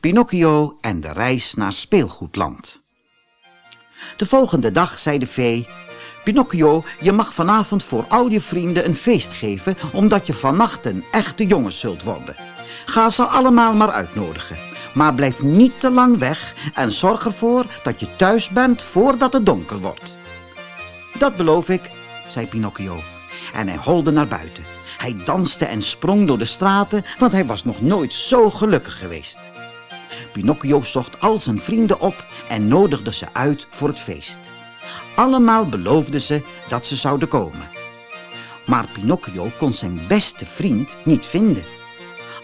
Pinocchio en de reis naar speelgoedland. De volgende dag zei de vee... Pinocchio, je mag vanavond voor al je vrienden een feest geven... omdat je vannacht een echte jongen zult worden. Ga ze allemaal maar uitnodigen. Maar blijf niet te lang weg en zorg ervoor dat je thuis bent voordat het donker wordt. Dat beloof ik, zei Pinocchio. En hij holde naar buiten. Hij danste en sprong door de straten, want hij was nog nooit zo gelukkig geweest. Pinocchio zocht al zijn vrienden op en nodigde ze uit voor het feest. Allemaal beloofden ze dat ze zouden komen. Maar Pinocchio kon zijn beste vriend niet vinden.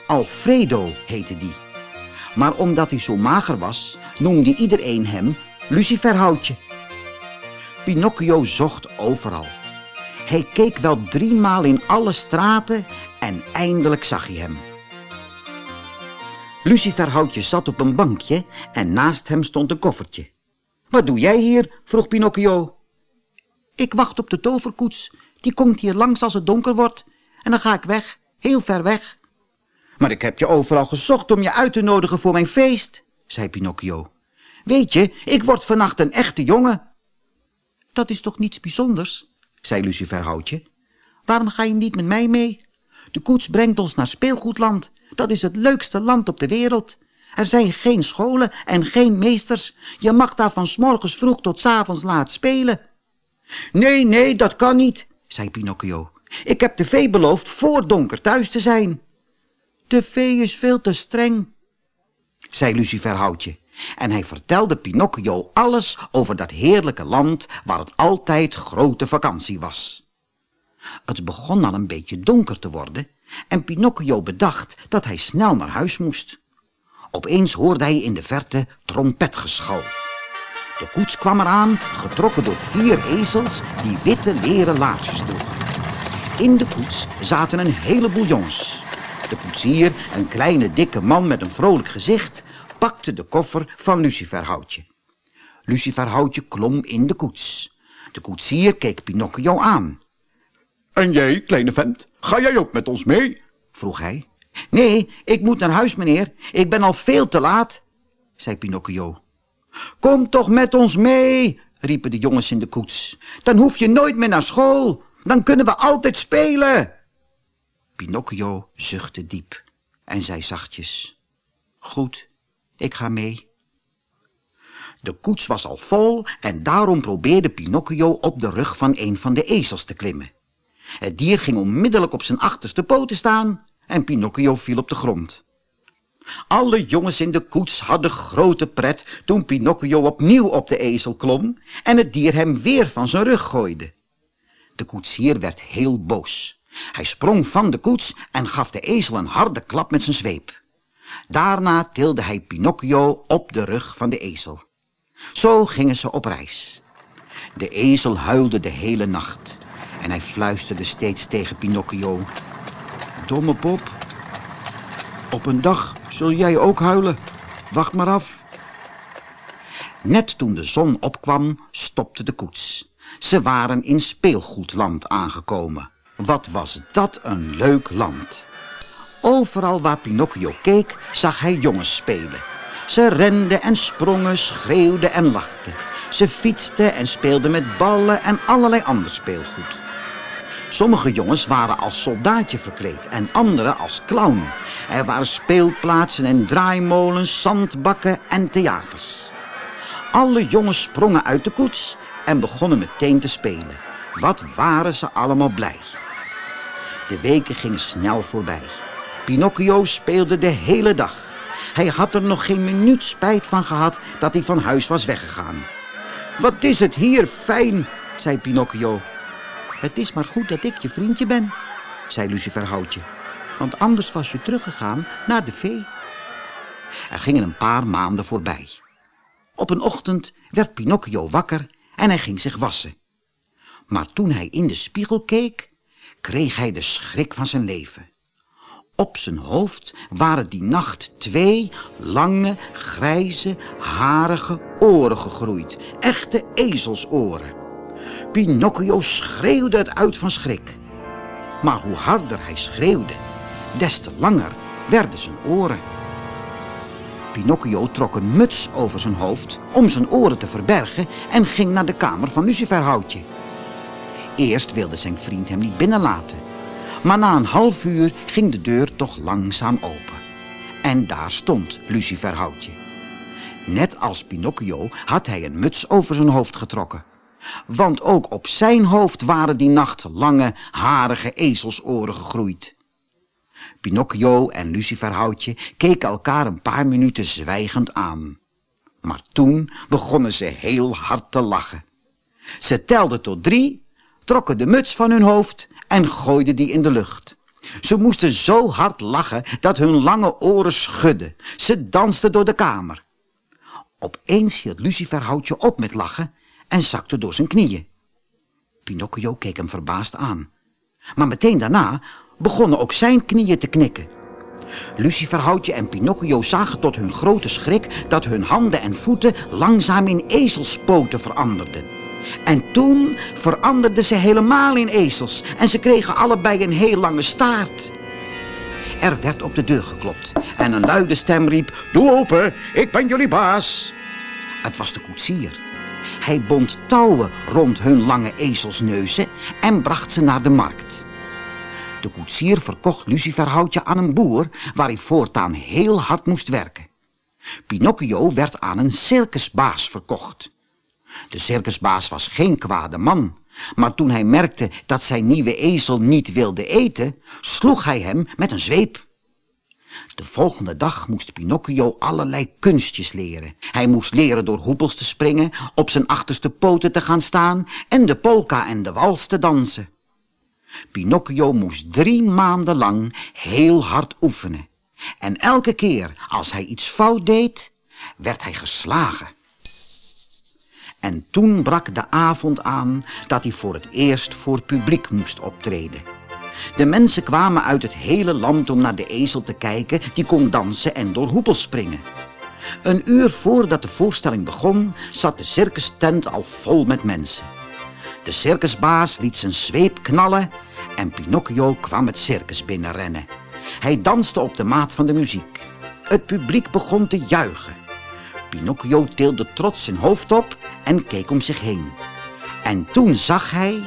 Alfredo heette die. Maar omdat hij zo mager was, noemde iedereen hem Luciferhoutje. Pinocchio zocht overal. Hij keek wel driemaal in alle straten en eindelijk zag hij hem. Luciferhoutje zat op een bankje en naast hem stond een koffertje. Wat doe jij hier? vroeg Pinocchio. Ik wacht op de toverkoets. Die komt hier langs als het donker wordt. En dan ga ik weg, heel ver weg. Maar ik heb je overal gezocht om je uit te nodigen voor mijn feest, zei Pinocchio. Weet je, ik word vannacht een echte jongen. Dat is toch niets bijzonders, zei Luciferhoutje. Waarom ga je niet met mij mee? De koets brengt ons naar speelgoedland. Dat is het leukste land op de wereld. Er zijn geen scholen en geen meesters. Je mag daar van s morgens vroeg tot s avonds laat spelen. Nee, nee, dat kan niet, zei Pinocchio. Ik heb de vee beloofd voor donker thuis te zijn. De vee is veel te streng, zei Luciferhoutje. En hij vertelde Pinocchio alles over dat heerlijke land waar het altijd grote vakantie was. Het begon al een beetje donker te worden en Pinocchio bedacht dat hij snel naar huis moest. Opeens hoorde hij in de verte trompetgeschal. De koets kwam eraan, getrokken door vier ezels die witte leren laarsjes droegen. In de koets zaten een heleboel jongens. De koetsier, een kleine dikke man met een vrolijk gezicht, pakte de koffer van Luciferhoutje. Luciferhoutje klom in de koets. De koetsier keek Pinocchio aan. En jij, kleine vent, ga jij ook met ons mee? vroeg hij. Nee, ik moet naar huis, meneer. Ik ben al veel te laat, zei Pinocchio. Kom toch met ons mee, riepen de jongens in de koets. Dan hoef je nooit meer naar school. Dan kunnen we altijd spelen. Pinocchio zuchtte diep en zei zachtjes. Goed, ik ga mee. De koets was al vol en daarom probeerde Pinocchio op de rug van een van de ezels te klimmen. Het dier ging onmiddellijk op zijn achterste poten staan en Pinocchio viel op de grond. Alle jongens in de koets hadden grote pret toen Pinocchio opnieuw op de ezel klom en het dier hem weer van zijn rug gooide. De koetsier werd heel boos. Hij sprong van de koets en gaf de ezel een harde klap met zijn zweep. Daarna tilde hij Pinocchio op de rug van de ezel. Zo gingen ze op reis. De ezel huilde de hele nacht en hij fluisterde steeds tegen Pinocchio. Domme pop, op een dag zul jij ook huilen. Wacht maar af. Net toen de zon opkwam, stopte de koets. Ze waren in speelgoedland aangekomen. Wat was dat een leuk land. Overal waar Pinocchio keek, zag hij jongens spelen. Ze renden en sprongen, schreeuwden en lachten. Ze fietsten en speelden met ballen en allerlei ander speelgoed. Sommige jongens waren als soldaatje verkleed en andere als clown. Er waren speelplaatsen en draaimolens, zandbakken en theaters. Alle jongens sprongen uit de koets en begonnen meteen te spelen. Wat waren ze allemaal blij. De weken gingen snel voorbij. Pinocchio speelde de hele dag. Hij had er nog geen minuut spijt van gehad dat hij van huis was weggegaan. Wat is het hier fijn, zei Pinocchio. Het is maar goed dat ik je vriendje ben, zei Luciferhoutje. Want anders was je teruggegaan naar de vee. Er gingen een paar maanden voorbij. Op een ochtend werd Pinocchio wakker en hij ging zich wassen. Maar toen hij in de spiegel keek, kreeg hij de schrik van zijn leven. Op zijn hoofd waren die nacht twee lange, grijze, harige oren gegroeid. Echte ezelsoren. Pinocchio schreeuwde het uit van schrik. Maar hoe harder hij schreeuwde, des te langer werden zijn oren. Pinocchio trok een muts over zijn hoofd om zijn oren te verbergen en ging naar de kamer van Luciferhoutje. Eerst wilde zijn vriend hem niet binnenlaten. Maar na een half uur ging de deur toch langzaam open. En daar stond Luciferhoutje. Net als Pinocchio had hij een muts over zijn hoofd getrokken. Want ook op zijn hoofd waren die nacht lange, harige ezelsoren gegroeid. Pinocchio en Luciferhoutje keken elkaar een paar minuten zwijgend aan. Maar toen begonnen ze heel hard te lachen. Ze telden tot drie, trokken de muts van hun hoofd en gooiden die in de lucht. Ze moesten zo hard lachen dat hun lange oren schudden. Ze dansten door de kamer. Opeens hield Luciferhoutje op met lachen en zakte door zijn knieën. Pinocchio keek hem verbaasd aan. Maar meteen daarna begonnen ook zijn knieën te knikken. Luciferhoutje en Pinocchio zagen tot hun grote schrik dat hun handen en voeten langzaam in ezelspoten veranderden. En toen veranderden ze helemaal in ezels en ze kregen allebei een heel lange staart. Er werd op de deur geklopt en een luide stem riep... Doe open, ik ben jullie baas. Het was de koetsier. Hij bond touwen rond hun lange ezelsneuzen en bracht ze naar de markt. De koetsier verkocht luciferhoutje aan een boer waar hij voortaan heel hard moest werken. Pinocchio werd aan een circusbaas verkocht. De circusbaas was geen kwade man, maar toen hij merkte dat zijn nieuwe ezel niet wilde eten, sloeg hij hem met een zweep. De volgende dag moest Pinocchio allerlei kunstjes leren. Hij moest leren door hoepels te springen, op zijn achterste poten te gaan staan en de polka en de wals te dansen. Pinocchio moest drie maanden lang heel hard oefenen. En elke keer als hij iets fout deed, werd hij geslagen. En toen brak de avond aan dat hij voor het eerst voor publiek moest optreden. De mensen kwamen uit het hele land om naar de ezel te kijken... die kon dansen en door hoepels springen. Een uur voordat de voorstelling begon... zat de circustent al vol met mensen. De circusbaas liet zijn zweep knallen... en Pinocchio kwam het circus binnenrennen. Hij danste op de maat van de muziek. Het publiek begon te juichen. Pinocchio tilde trots zijn hoofd op en keek om zich heen. En toen zag hij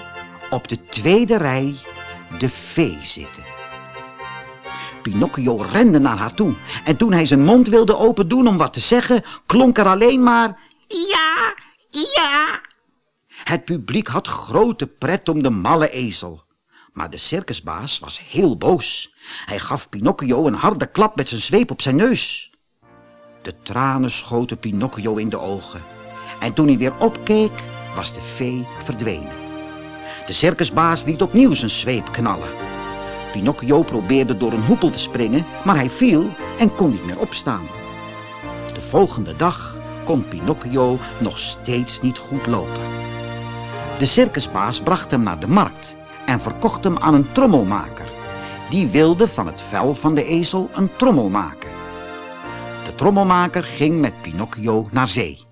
op de tweede rij de vee zitten. Pinocchio rende naar haar toe en toen hij zijn mond wilde open doen om wat te zeggen, klonk er alleen maar ja, ja. Het publiek had grote pret om de malle ezel. Maar de circusbaas was heel boos. Hij gaf Pinocchio een harde klap met zijn zweep op zijn neus. De tranen schoten Pinocchio in de ogen. En toen hij weer opkeek, was de vee verdwenen. De circusbaas liet opnieuw zijn zweep knallen. Pinocchio probeerde door een hoepel te springen, maar hij viel en kon niet meer opstaan. De volgende dag kon Pinocchio nog steeds niet goed lopen. De circusbaas bracht hem naar de markt en verkocht hem aan een trommelmaker. Die wilde van het vel van de ezel een trommel maken. De trommelmaker ging met Pinocchio naar zee.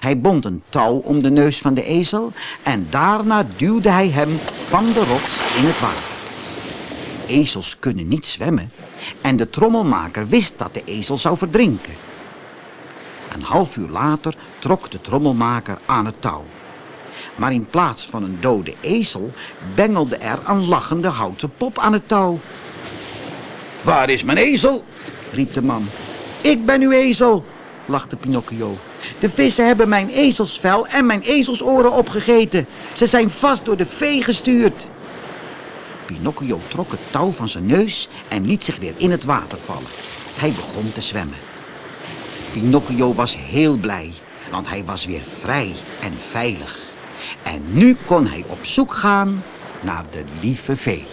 Hij bond een touw om de neus van de ezel en daarna duwde hij hem van de rots in het water. Ezels kunnen niet zwemmen en de trommelmaker wist dat de ezel zou verdrinken. Een half uur later trok de trommelmaker aan het touw. Maar in plaats van een dode ezel bengelde er een lachende houten pop aan het touw. Waar is mijn ezel? riep de man. Ik ben uw ezel, lachte Pinocchio. De vissen hebben mijn ezelsvel en mijn ezelsoren opgegeten. Ze zijn vast door de vee gestuurd. Pinocchio trok het touw van zijn neus en liet zich weer in het water vallen. Hij begon te zwemmen. Pinocchio was heel blij, want hij was weer vrij en veilig. En nu kon hij op zoek gaan naar de lieve vee.